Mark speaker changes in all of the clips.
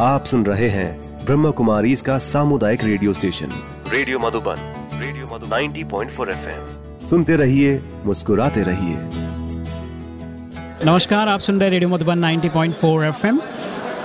Speaker 1: आप सुन रहे हैं ब्रह्म कुमारी इसका सामुदायिक radio station. Radio Madhuban radio Madhuban. 90.4 FM. सुनते रहिए मुस्कुराते रहिए।
Speaker 2: नमस्कार आप सुन रहे रेडियो मधुबन 90.4 एफएम।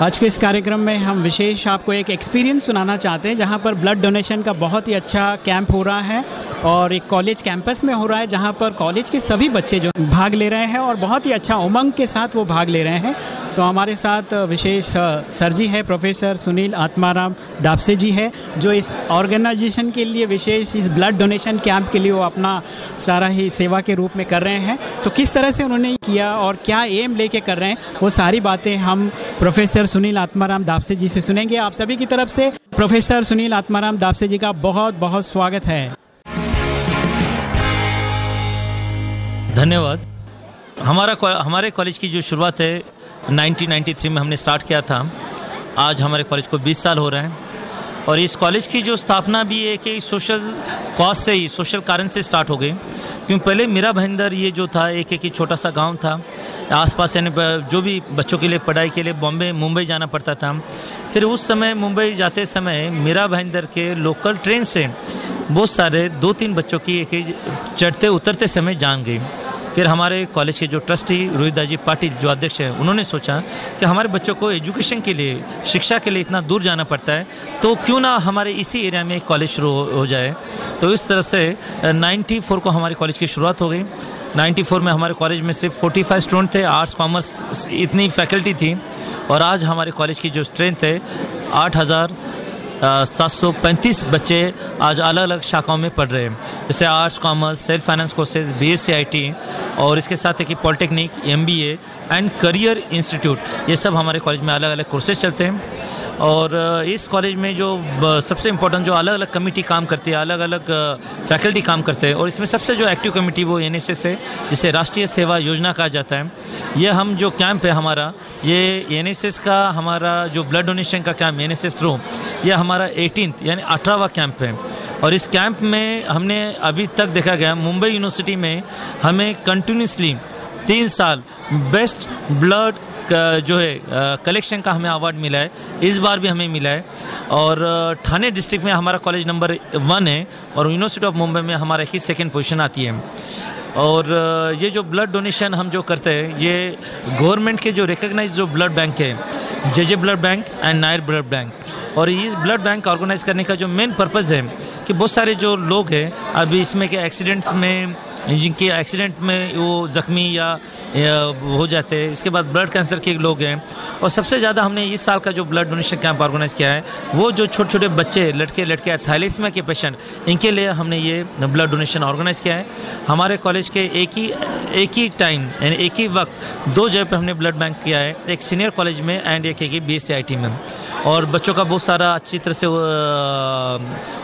Speaker 2: आज के इस कार्यक्रम में हम विशेष आपको एक एक्सपीरियंस सुनाना चाहते हैं जहाँ पर ब्लड डोनेशन का बहुत ही अच्छा कैंप हो रहा है और एक कॉलेज कैंपस में हो रहा है जहाँ पर कॉलेज के सभी बच्चे जो भाग ले रहे हैं और बहुत ही अच्छा उमंग के साथ वो भाग ले रहे हैं। तो हमारे साथ विशेष सर जी है, प्रोफेसर सुनील आत्माराम दापसे जी है, जो इस ऑर्गेनाइजेशन के लिए विशेष, इस ब्लड डोनेशन कैंप के लिए वो अपना सारा ही सेवा के रूप में कर रहे हैं। तो किस तरह से उन्होंने किया और क्या एम लेके कर रहे हैं, वो सारी बातें हम प्रोफेसर सुनील आत्माराम दापसे जी से सुनेंगे। आप सभी की तरफ़ से प्रोफेसर सुनील आत्माराम दापसे जी का बहुत बहुत स्वागत है।
Speaker 3: धन्यवाद। हमारा हमारे कॉलेज की जो शुरुआत है 1993 में हमने स्टार्ट किया था। आज हमारे कॉलेज को 20 साल हो रहे हैं। और इस कॉलेज की जो स्थापना भी है कि सोशल कॉज से ही सोशल कारण से स्टार्ट हो गई। क्योंकि पहले मेरा भयंदर ये जो था, एक एक छोटा सा गाँव था। आसपास यानी जो भी बच्चों के लिए, पढ़ाई के लिए बॉम्बे, मुंबई जाना पड़ता था। फिर उस समय मुंबई जाते समय मेरा भयंदर के लोकल ट्रेन से बहुत सारे दो तीन बच्चों की एक चढ़ते, उतरते समय जान गई। फिर हमारे कॉलेज के जो ट्रस्टी रोहित जी पाटिल, जो अध्यक्ष हैं, उन्होंने सोचा कि हमारे बच्चों को एजुकेशन के लिए, शिक्षा के लिए इतना दूर जाना पड़ता है तो क्यों ना हमारे इसी एरिया में एक कॉलेज शुरू हो जाए। तो इस तरह से 94 को हमारे कॉलेज की शुरुआत हो गई। 94 में हमारे कॉलेज में सिर्फ़ 45 स्टूडेंट थे आर्ट्स कॉमर्स इतनी फैकल्टी थी, और आज हमारे कॉलेज की जो स्ट्रेंथ है, आठ हज़ार सात सौ पैंतीस बच्चे आज अलग अलग शाखाओं में पढ़ रहे हैं। जैसे arts, commerce, self finance courses B S और इसके साथ है कि polytechnic M and career institute ये सब हमारे कॉलेज में अलग अलग कोर्सेज चलते हैं। और इस कॉलेज में जो सबसे इम्पोर्टेंट जो अलग अलग कमेटी काम करती है अलग अलग फैकल्टी काम करते हैं, और इसमें सबसे जो एक्टिव कमेटी वो एन एस है, जिसे राष्ट्रीय सेवा योजना कहा जाता है। ये हम जो कैंप है हमारा, ये एन एस एस का, हमारा जो ब्लड डोनेशन का कैंप एन एस थ्रू ये हमारा एटीन यानी अठारहवा कैंप है। और इस कैंप में हमने अभी तक देखा गया, मुंबई यूनिवर्सिटी में हमें कंटिन्यूसली तीन साल बेस्ट ब्लड जो है कलेक्शन का हमें अवार्ड मिला है। इस बार भी हमें मिला है। और ठाणे डिस्ट्रिक्ट में हमारा कॉलेज नंबर वन है और यूनिवर्सिटी ऑफ़ मुंबई में हमारा ही सेकेंड पोजिशन आती है। और ये जो ब्लड डोनेशन हम जो करते हैं, ये गवर्नमेंट के जो रिकग्नाइज जो ब्लड बैंक है J J blood bank and Nair blood bank और इस ब्लड बैंक ऑर्गेनाइज करने का जो मेन पर्पज़ है कि बहुत सारे जो लोग हैं, अभी इसमें के एक्सीडेंट्स में, जिनके एक्सीडेंट में वो ज़ख्मी या हो जाते हैं। इसके बाद ब्लड कैंसर के लोग हैं। और सबसे ज़्यादा हमने इस साल का जो ब्लड डोनेशन कैंप ऑर्गेनाइज किया है, वो जो छोटे छोटे बच्चे लड़के लड़के थैलीसमा के पेशेंट इनके लिए हमने ये ब्लड डोनेशन ऑर्गेनाइज किया है। हमारे कॉलेज के एक ही एक ही टाइम यानी एक ही वक्त, दो जगह पर हमने ब्लड बैंक किया है, एक सीनियर कॉलेज में एंड एक एक बी एस में। और बच्चों का बहुत सारा अच्छी तरह से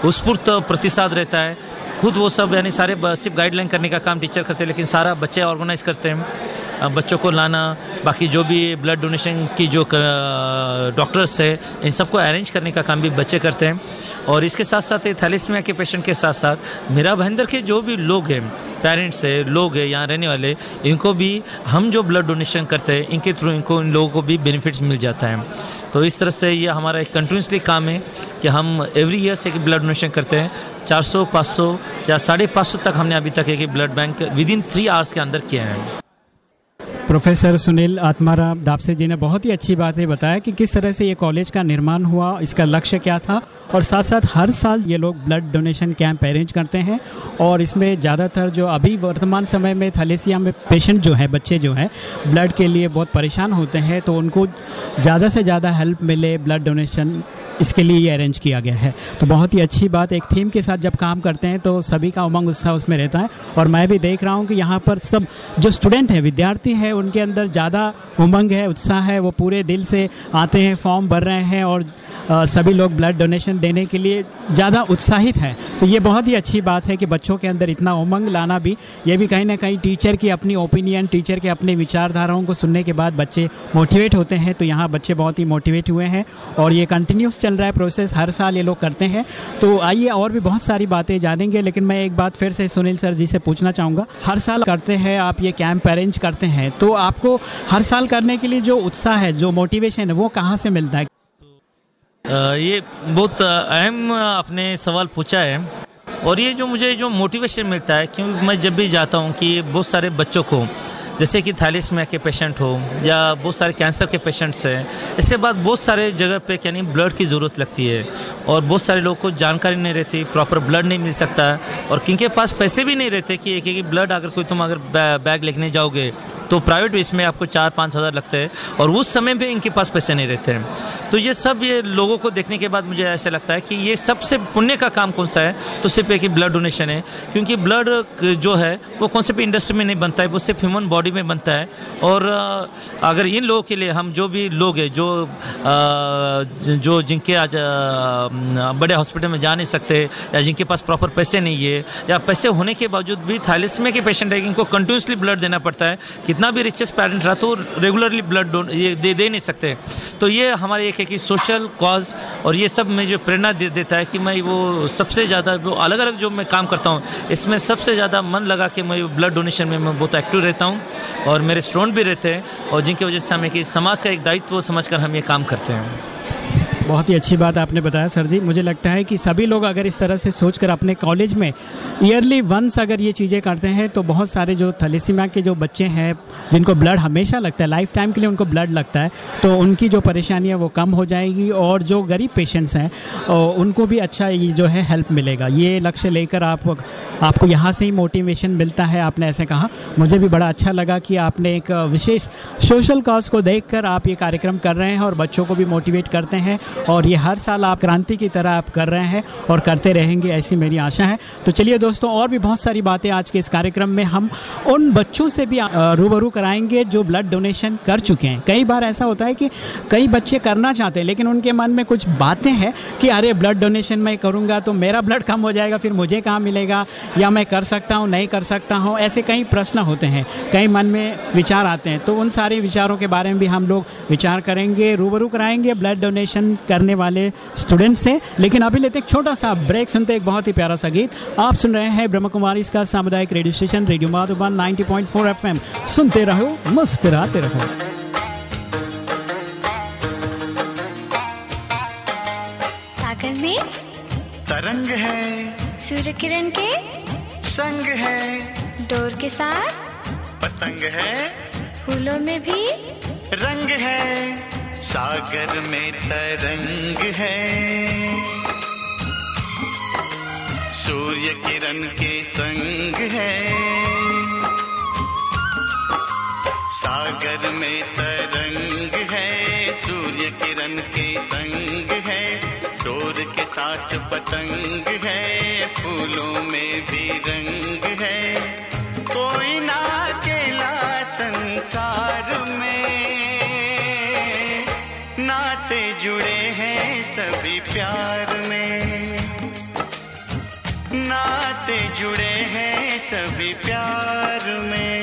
Speaker 3: उत्स्फूर्त प्रतिसाद रहता है। खुद वो सब, यानी सारे सिर्फ़ गाइडलाइन करने का काम टीचर करते हैं, लेकिन सारा बच्चे ऑर्गेनाइज करते हैं। बच्चों को लाना, बाकी जो भी ब्लड डोनेशन की जो डॉक्टर्स है, इन सबको अरेंज करने का काम भी बच्चे करते हैं। और इसके साथ साथ थैलिसमिया के पेशेंट के साथ साथ, मेरा भयंदर के जो भी लोग हैं पेरेंट्स है, लोग हैं, यहाँ रहने वाले, इनको भी हम जो ब्लड डोनेशन करते हैं, इनके थ्रू इनको, इन लोगों को भी बेनिफिट्स मिल जाता है। तो इस तरह से ये हमारा एक कंटिन्यूसली काम है कि हम एवरी ईयर से ब्लड डोनेशन करते हैं। 400 500 या साढ़े पाँच सौ तक हमने अभी तक एक blood bank within three hours के अंदर किया है।
Speaker 2: प्रोफेसर सुनील आत्माराम, दापसे जी ने बहुत ही अच्छी बात है बताया कि किस तरह से ये कॉलेज का निर्माण हुआ, इसका लक्ष्य क्या था, और साथ साथ हर साल ये लोग ब्लड डोनेशन कैंप अरेंज करते हैं, और इसमें ज़्यादातर जो अभी वर्तमान समय में थलेसिया में पेशेंट जो है, बच्चे जो हैं ब्लड के लिए बहुत परेशान होते हैं तो उनको ज़्यादा से ज़्यादा हेल्प मिले ब्लड डोनेशन इसके लिए ये अरेंज किया गया है। तो बहुत ही अच्छी बात, एक थीम के साथ जब काम करते हैं तो सभी का उमंग उत्साह उसमें रहता है। और मैं भी देख रहा हूँ कि यहाँ पर सब, जो स्टूडेंट हैं, विद्यार्थी हैं, उनके अंदर ज़्यादा उमंग है, उत्साह है, वो पूरे दिल से आते हैं फॉर्म भर रहे हैं और सभी लोग ब्लड डोनेशन देने के लिए ज़्यादा उत्साहित हैं। तो ये बहुत ही अच्छी बात है कि बच्चों के अंदर इतना उमंग लाना भी, ये भी कहीं ना कहीं टीचर की अपनी ओपिनियन टीचर के अपने विचारधाराओं को सुनने के बाद बच्चे मोटिवेट होते हैं। तो यहाँ बच्चे बहुत ही मोटिवेट हुए हैं और ये कंटिन्यूस चल रहा है प्रोसेस हर साल ये लोग करते हैं। तो आइए और भी बहुत सारी बातें जानेंगे, लेकिन मैं एक बात फिर से सुनील सर जी से पूछना चाहूँगा। हर साल करते हैं, आप ये कैंप अरेंज करते हैं तो आपको हर साल करने के लिए जो उत्साह है, जो मोटिवेशन है, वो कहाँ से मिलता है?
Speaker 3: ये बहुत अहम आपने सवाल पूछा है और ये जो मुझे जो मोटिवेशन मिलता है, क्योंकि मैं जब भी जाता हूँ कि बहुत सारे बच्चों को जैसे कि थैलिसमिया के पेशेंट हो, या बहुत सारे कैंसर के पेशेंट्स हैं, इसके बाद बहुत सारे जगह पे, यानी ब्लड की ज़रूरत लगती है, और बहुत सारे लोगों को जानकारी नहीं रहती, प्रॉपर ब्लड नहीं मिल सकता, और किनके पास पैसे भी नहीं रहते कि एक एक ब्लड अगर कोई तुम अगर बैग लेने जाओगे तो प्राइवेट इसमें आपको चार पाँच हज़ार लगते हैं, और उस समय भी इनके पास पैसे नहीं रहते हैं। तो ये सब ये लोगों को देखने के बाद मुझे ऐसा लगता है कि ये सबसे पुण्य का काम कौन सा है तो सिर्फ़ एक ही ब्लड डोनेशन है, क्योंकि ब्लड जो है, वो कौन से भी इंडस्ट्री में नहीं बनता है, वो सिर्फ़ ह्यूमन बॉडी में बनता है। और अगर इन लोगों के लिए हम जो भी लोग हैं, जो जो जिनके आज बड़े हॉस्पिटल में जा नहीं सकते, या जिनके पास प्रॉपर पैसे नहीं है, या पैसे होने के बावजूद भी थाइलिसमे के पेशेंट है, इनको कंटिन्यूसली ब्लड देना पड़ता है। कितना भी रिचेस्ट पेरेंट रहा तो रेगुलरली ब्लड ये दे दे नहीं सकते। तो ये हमारे एक है कि सोशल कॉज और ये सब में जो प्रेरणा दे, देता है कि मैं वो सबसे ज़्यादा, वो अलग अलग जो मैं काम करता हूँ, इसमें सबसे ज़्यादा मन लगा कि मैं ब्लड डोनेशन में मैं बहुत एक्टिव रहता हूँ। और मेरे स्टूडेंट भी रहते हैं और जिनकी वजह से हमें कि समाज का एक दायित्व समझकर हम ये काम करते हैं।
Speaker 2: बहुत ही अच्छी बात आपने बताया, सर जी। मुझे लगता है कि सभी लोग अगर इस तरह से सोचकर अपने कॉलेज में ईयरली वंस अगर ये चीज़ें करते हैं तो बहुत सारे जो थलीसीमा के जो बच्चे हैं, जिनको ब्लड हमेशा लगता है लाइफ टाइम के लिए उनको ब्लड लगता है तो उनकी जो परेशानी है वो कम हो जाएगी और जो गरीब पेशेंट्स हैं उनको भी अच्छा ये जो है हेल्प मिलेगा। ये लक्ष्य लेकर आप, आपको यहाँ से ही मोटिवेशन मिलता है, आपने ऐसे कहा। मुझे भी बड़ा अच्छा लगा कि आपने एक विशेष सोशल कॉज को देख आप ये कार्यक्रम कर रहे हैं और बच्चों को भी मोटिवेट करते हैं। और ये हर साल आप क्रांति की तरह आप कर रहे हैं और करते रहेंगे, ऐसी मेरी आशा है। तो चलिए दोस्तों, और भी बहुत सारी बातें आज के इस कार्यक्रम में हम उन बच्चों से भी रूबरू कराएँगे जो ब्लड डोनेशन कर चुके हैं। कई बार ऐसा होता है कि कई बच्चे करना चाहते हैं, लेकिन उनके मन में कुछ बातें हैं कि, अरे ब्लड डोनेशन मैं करूँगा तो मेरा ब्लड कम हो जाएगा, फिर मुझे कहाँ मिलेगा? या मैं कर सकता हूँ, नहीं कर सकता हूँ? ऐसे कई प्रश्न होते हैं, कई मन में विचार आते हैं। तो उन सारे विचारों के बारे में भी हम लोग विचार करेंगे, रूबरू कराएँगे ब्लड डोनेशन करने वाले स्टूडेंट्स से। लेकिन अभी लेते एक छोटा सा ब्रेक सुनते एक बहुत ही प्यारा सा गीत। आप सुन रहे हैं ब्रह्म कुमारी इसका सामुदायिक radio station radio Madhuban 90.4 FM सुनते रहो मुस्कुराते रहो।
Speaker 4: सागर में
Speaker 5: तरंग है।
Speaker 4: सूर्य किरण के
Speaker 5: संग है।
Speaker 4: डोर के साथ
Speaker 5: पतंग है।
Speaker 4: फूलों में भी
Speaker 5: रंग है। सागर में तरंग है। सूर्य किरण के संग है। सागर में तरंग है, सूर्य किरण के संग है। डोर के साथ पतंग है, फूलों में भी रंग है। कोई ना अकेला संसार जुड़े हैं सभी प्यार में। नाते जुड़े हैं सभी प्यार में।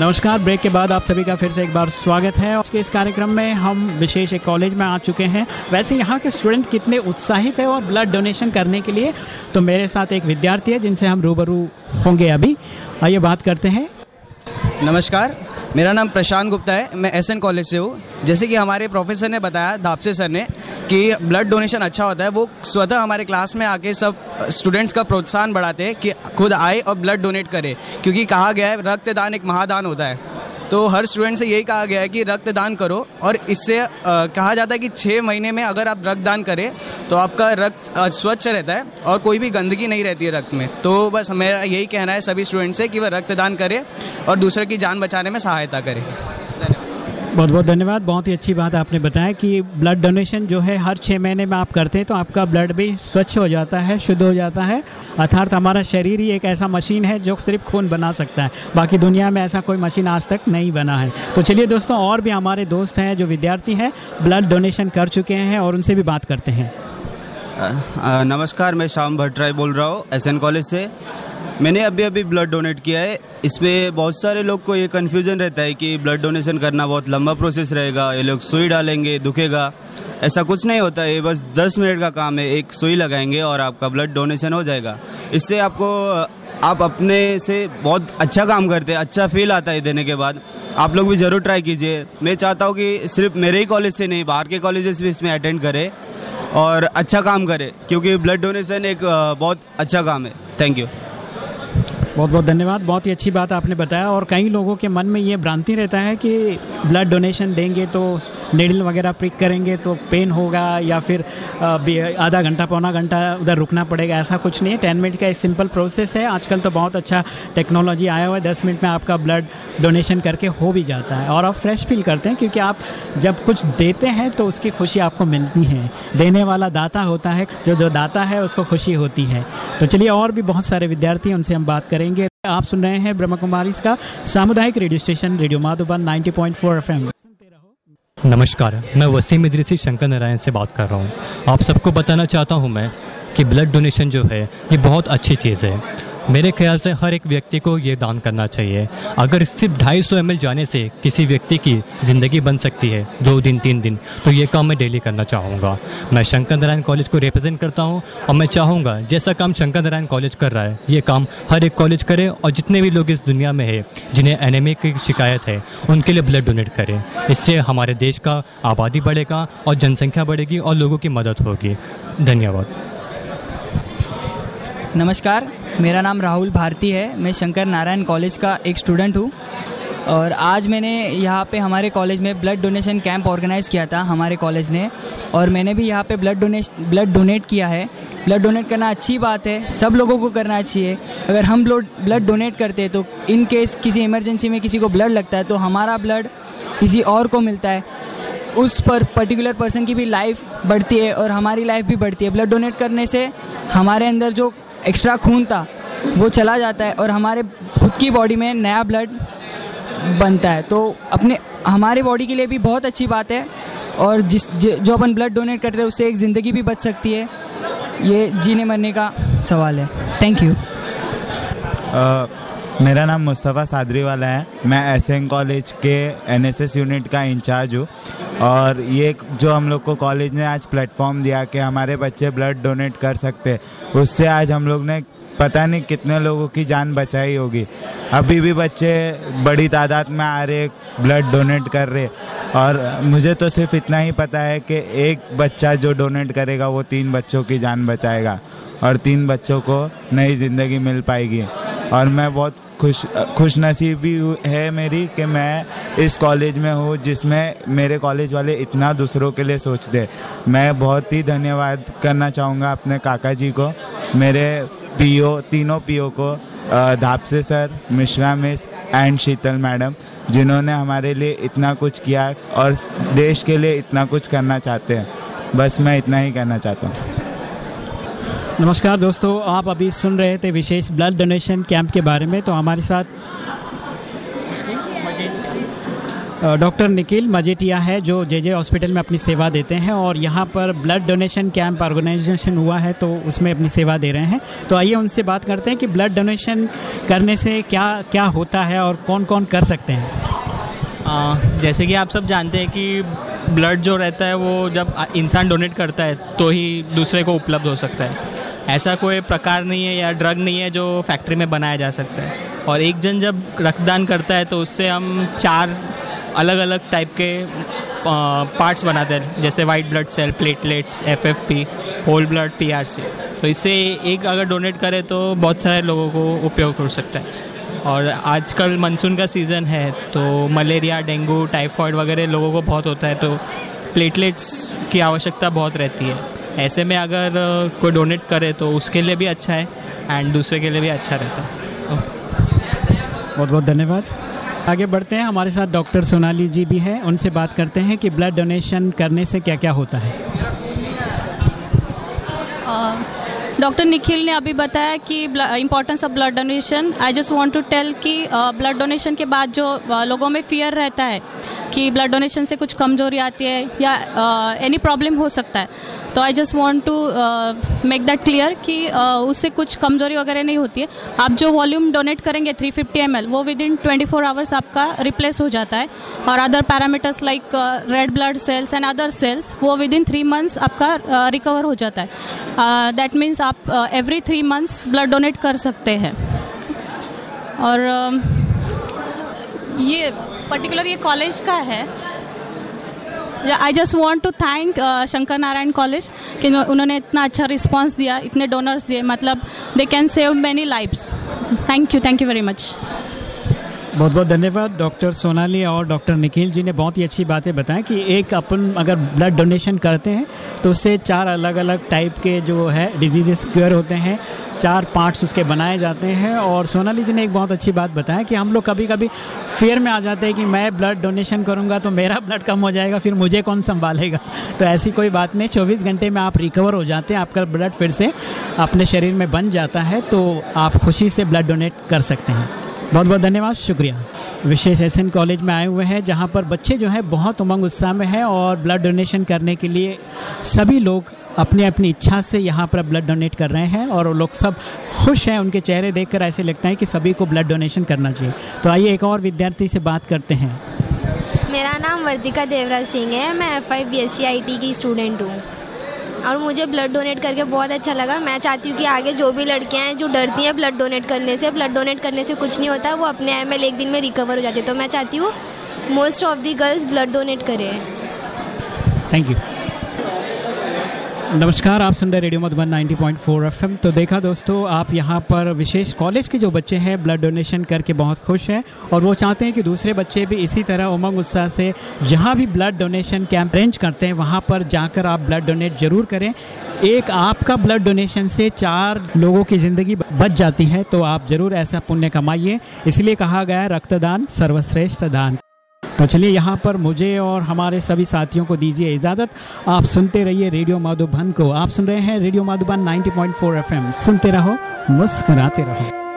Speaker 2: नमस्कार, ब्रेक के बाद आप सभी का फिर से एक बार स्वागत है। आज के इस कार्यक्रम में हम विशेष एक कॉलेज में आ चुके हैं। वैसे यहाँ के स्टूडेंट कितने उत्साहित है और ब्लड डोनेशन करने के लिए? तो मेरे साथ एक विद्यार्थी है जिनसे हम रूबरू होंगे अभी। आइए बात करते हैं।
Speaker 6: नमस्कार मेरा नाम प्रशांत गुप्ता है, मैं एसएन कॉलेज से हूँ। जैसे कि हमारे प्रोफेसर ने बताया धापसे सर ने, कि ब्लड डोनेशन अच्छा होता है, वो स्वतः हमारे क्लास में आके सब स्टूडेंट्स का प्रोत्साहन बढ़ाते हैं कि खुद आए और ब्लड डोनेट करें, क्योंकि कहा गया है, रक्तदान एक महादान होता है। तो हर स्टूडेंट से यही कहा गया है कि रक्तदान करो और इससे आ, कहा जाता है कि छः महीने में अगर आप रक्तदान करें तो आपका रक्त स्वच्छ रहता है और कोई भी गंदगी नहीं रहती है रक्त में। तो बस मेरा यही कहना है सभी स्टूडेंट से कि वह रक्तदान करें और दूसरे की जान बचाने में सहायता करें।
Speaker 2: बहुत बहुत धन्यवाद। बहुत ही अच्छी बात आपने बताया कि ब्लड डोनेशन जो है, हर छः महीने में आप करते हैं तो आपका ब्लड भी स्वच्छ हो जाता है, शुद्ध हो जाता है। अर्थात हमारा शरीर ही एक ऐसा मशीन है जो सिर्फ़ खून बना सकता है। बाकी दुनिया में ऐसा कोई मशीन आज तक नहीं बना है। तो चलिए दोस्तों, और भी हमारे दोस्त हैं जो विद्यार्थी हैं ब्लड डोनेशन कर चुके हैं और उनसे भी बात करते हैं।
Speaker 7: नमस्कार, मैं श्याम भट्टराय बोल रहा हूँ एस कॉलेज से। मैंने अभी अभी ब्लड डोनेट किया है। इसमें बहुत सारे लोग को ये कन्फ्यूज़न रहता है कि ब्लड डोनेशन करना बहुत लंबा प्रोसेस रहेगा, ये लोग सुई डालेंगे, दुखेगा। ऐसा कुछ नहीं होता है बस 10 मिनट का काम है, एक सुई लगाएँगे और आपका ब्लड डोनेशन हो जाएगा। इससे आपको, आप अपने से बहुत अच्छा काम करते हैं अच्छा फील आता है देने के बाद। आप लोग भी ज़रूर ट्राई कीजिए। मैं चाहता हूँ कि सिर्फ़ मेरे ही कॉलेज से नहीं, बाहर के कॉलेजेस भी इसमें अटेंड करें और अच्छा काम करे, क्योंकि ब्लड डोनेशन एक बहुत अच्छा काम है। थैंक यू
Speaker 2: बहुत बहुत धन्यवाद। बहुत ही अच्छी बात आपने बताया और कई लोगों के मन में ये भ्रांति रहता है कि ब्लड डोनेशन देंगे तो नेडल वगैरह प्रिक करेंगे तो पेन होगा या फिर आधा घंटा पौना घंटा उधर रुकना पड़ेगा, ऐसा कुछ नहीं है। टेन मिनट का एक सिंपल प्रोसेस है। आजकल तो बहुत अच्छा टेक्नोलॉजी आया हुआ है। दस मिनट में आपका ब्लड डोनेशन करके हो भी जाता है। और आप फ्रेश फील करते हैं क्योंकि आप जब कुछ देते हैं तो उसकी खुशी आपको मिलती है। देने वाला दाता होता है, जो जो दाता है, उसको खुशी होती है। तो चलिए और भी बहुत सारे विद्यार्थी उनसे हम बात करेंगे। आप सुन रहे हैं ब्रह्म कुमारी का सामुदायिक radio station, radio Madhuban 90.4 FM.
Speaker 8: नमस्कार, मैं वसीम इदरीसी शंकर नारायण से बात कर रहा हूँ। आप सबको बताना चाहता हूँ मैं कि ब्लड डोनेशन जो है, ये बहुत अच्छी चीज़ है। मेरे ख्याल से हर एक व्यक्ति को ये दान करना चाहिए। अगर सिर्फ़ ढाई सौ एमएल जाने से किसी व्यक्ति की ज़िंदगी बन सकती है, दो दिन, तीन दिन तो ये काम मैं डेली करना चाहूँगा। मैं शंकर नारायण कॉलेज को रिप्रेजेंट करता हूँ और मैं चाहूँगा, जैसा काम शंकर नारायण कॉलेज कर रहा है, ये काम हर एक कॉलेज करे और जितने भी लोग इस दुनिया में है, जिन्हें एनेमिक की शिकायत है, उनके लिए ब्लड डोनेट करें। इससे हमारे देश का आबादी बढ़ेगा और जनसंख्या बढ़ेगी और लोगों की मदद होगी। धन्यवाद।
Speaker 6: नमस्कार। मेरा नाम राहुल भारती है। मैं शंकर नारायण कॉलेज का एक स्टूडेंट हूँ। और आज मैंने यहाँ पे हमारे कॉलेज में ब्लड डोनेशन कैंप ऑर्गेनाइज किया था हमारे कॉलेज ने। और मैंने भी यहाँ पे ब्लड डोनेश, ब्लड डोनेट किया है। ब्लड डोनेट करना अच्छी बात है। सब लोगों को करना चाहिए। अगर हम ब्लड ब्लड डोनेट करते हैं तो इन केस किसी इमरजेंसी में किसी को ब्लड लगता है तो हमारा ब्लड किसी और को मिलता है। उस पर पर्टिकुलर पर्सन की भी लाइफ बढ़ती है और हमारी लाइफ भी बढ़ती है। ब्लड डोनेट करने से हमारे अंदर जो एक्स्ट्रा खून था, वो चला जाता है और हमारे खुद की बॉडी में नया ब्लड बनता है। तो अपने, हमारे बॉडी के लिए भी बहुत अच्छी बात है और जिस, ज- अपन ब्लड डोनेट करते हैं, उससे एक ज़िंदगी भी बच सकती है। ये जीने मरने का सवाल है। थैंक यू
Speaker 9: मेरा नाम मुस्तफ़ा सादरी वाला है। मैं एसएन कॉलेज के एनएसएस यूनिट का इंचार्ज हूँ। और ये जो हम लोग को कॉलेज ने आज प्लेटफॉर्म दिया कि हमारे बच्चे ब्लड डोनेट कर सकते उससे आज हम लोग ने पता नहीं कितने लोगों की जान बचाई होगी। अभी भी बच्चे बड़ी तादाद में आ रहे ब्लड डोनेट कर रहे। और मुझे तो सिर्फ़ इतना ही पता है कि एक बच्चा जो डोनेट करेगा, वो तीन बच्चों की जान बचाएगा। और तीन बच्चों को नई ज़िंदगी मिल पाएगी। और मैं बहुत खुश खुश नसीबी हूँ- मेरी, कि मैं इस कॉलेज में हूँ, जिसमें मेरे कॉलेज वाले इतना दूसरों के लिए सोचते। मैं बहुत ही धन्यवाद करना चाहूँगा अपने काका जी को, मेरे पीओ, तीनों पीओ को Dhapse sir, Mishra miss, and Sheetal madam, जिन्होंने हमारे लिए इतना कुछ किया और देश के लिए इतना कुछ करना चाहते हैं। बस मैं इतना ही कहना चाहता हूँ।
Speaker 2: नमस्कार दोस्तों आप अभी सुन रहे थे विशेष ब्लड डोनेशन कैंप के बारे में। तो हमारे साथ डॉक्टर निखिल मजेटिया है जो जे जे हॉस्पिटल में अपनी सेवा देते हैं और यहाँ पर ब्लड डोनेशन कैंप ऑर्गेनाइजेशन हुआ है तो उसमें अपनी सेवा दे रहे हैं। तो आइए उनसे बात करते हैं कि ब्लड डोनेशन करने से क्या क्या होता है और कौन कौन कर सकते हैं।
Speaker 10: आ, जैसे कि आप सब जानते हैं कि ब्लड जो रहता है वो जब इंसान डोनेट करता है तो ही दूसरे को उपलब्ध हो सकता है। ऐसा कोई प्रकार नहीं है या ड्रग नहीं है जो फैक्ट्री में बनाया जा सकता है। और एक जन जब रक्तदान करता है तो उससे हम चार अलग अलग टाइप के पार्ट्स बनाते हैं। जैसे white blood cell platelets FFP whole blood TRC तो इससे एक अगर डोनेट करे तो बहुत सारे लोगों को उपयोग हो सकता है। और आजकल मानसून का सीज़न है तो मलेरिया डेंगू टाइफॉइड वगैरह लोगों को बहुत होता है तो प्लेटलेट्स की आवश्यकता बहुत रहती है। ऐसे में अगर कोई डोनेट करे तो उसके लिए भी अच्छा है एंड दूसरे के लिए भी अच्छा रहता है।
Speaker 2: बहुत बहुत धन्यवाद। आगे बढ़ते हैं। हमारे साथ डॉक्टर सोनाली जी भी हैं। उनसे बात करते हैं कि ब्लड डोनेशन करने से क्या क्या होता है।
Speaker 11: डॉक्टर निखिल ने अभी बताया कि importance of blood donation I just want to tell कि ब्लड डोनेशन के बाद जो लोगों में फियर रहता है कि ब्लड डोनेशन से कुछ कमज़ोरी आती है या एनी प्रॉब्लम हो सकता है। तो I just want to make that clear कि uh, उससे कुछ कमज़ोरी वगैरह नहीं होती है। आप जो वॉल्यूम डोनेट करेंगे 350 फिफ्टी वो within twenty four hours आपका रिप्लेस हो जाता है। और other parameters like red blood cells and other cells वो विद इन थ्री मंथ्स आपका रिकवर uh, हो जाता है। दैट मीन्स आप every three months blood donate कर सकते हैं। और uh, ये पर्टिकुलर ये कॉलेज का है। I just want to thank Shankar Narayan college कि उन्होंने इतना अच्छा रिस्पॉन्स दिया, इतने डोनर्स दिए मतलब they can save many lifes thank you thank you very much
Speaker 2: बहुत बहुत धन्यवाद, डॉक्टर सोनाली और डॉक्टर निखिल जी ने बहुत ही अच्छी बातें बताएँ कि एक अपन अगर ब्लड डोनेशन करते हैं तो उससे चार अलग अलग टाइप के जो है डिजीजेस क्योर होते हैं, चार पार्ट्स उसके बनाए जाते हैं और सोनाली जी ने एक बहुत अच्छी बात बताया कि हम लोग कभी कभी फेयर में आ जाते हैं कि मैं ब्लड डोनेशन करूँगा तो मेरा ब्लड कम हो जाएगा, फिर मुझे कौन संभालेगा? तो ऐसी कोई बात नहीं, चौबीस घंटे में आप रिकवर हो जाते हैं, आपका ब्लड फिर से अपने शरीर में बन जाता है तो आप खुशी से ब्लड डोनेट कर सकते हैं। बहुत बहुत धन्यवाद, शुक्रिया। विशेष एसएन कॉलेज में आए हुए हैं, जहाँ पर बच्चे जो है बहुत उमंग उत्साह में हैं और ब्लड डोनेशन करने के लिए सभी लोग अपनी अपनी इच्छा से यहाँ पर ब्लड डोनेट कर रहे हैं और लोग सब खुश हैं, उनके चेहरे देखकर ऐसे लगता है कि सभी को ब्लड डोनेशन करना चाहिए। तो आइए एक और विद्यार्थी से बात करते हैं।
Speaker 12: मेरा नाम वर्तिका देवराज सिंह है, मैं F I B S C I T की स्टूडेंट हूँ। और मुझे ब्लड डोनेट करके बहुत अच्छा लगा। मैं चाहती हूँ कि आगे जो भी लड़कियाँ हैं, जो डरती हैं ब्लड डोनेट करने से ब्लड डोनेट करने से कुछ नहीं होता, वो अपने आप में एक दिन में रिकवर हो जाती है। तो मैं चाहती हूँ most of the girls blood donate करें।
Speaker 2: थैंक यू नमस्कार, आप सुन रहे रेडियो मधुबन 90.4 एफएम। तो देखा दोस्तों, आप यहाँ पर विशेष कॉलेज के जो बच्चे हैं, ब्लड डोनेशन करके बहुत खुश हैं और वो चाहते हैं कि दूसरे बच्चे भी इसी तरह उमंग, उत्साह से जहाँ भी ब्लड डोनेशन कैंप अरेंज करते हैं, वहाँ पर जाकर आप ब्लड डोनेट ज़रूर करें। एक आपका ब्लड डोनेशन से चार लोगों की ज़िंदगी बच जाती है तो आप ज़रूर ऐसा पुण्य कमाइए। इसलिए कहा गया रक्तदान सर्वश्रेष्ठ दान। तो चलिए यहाँ पर मुझे और हमारे सभी साथियों को दीजिए इजाज़त। आप सुनते रहिए रेडियो माधुबन को। आप सुन रहे हैं रेडियो माधुबन 90.4 एफएम। सुनते रहो, मुस्कराते रहो।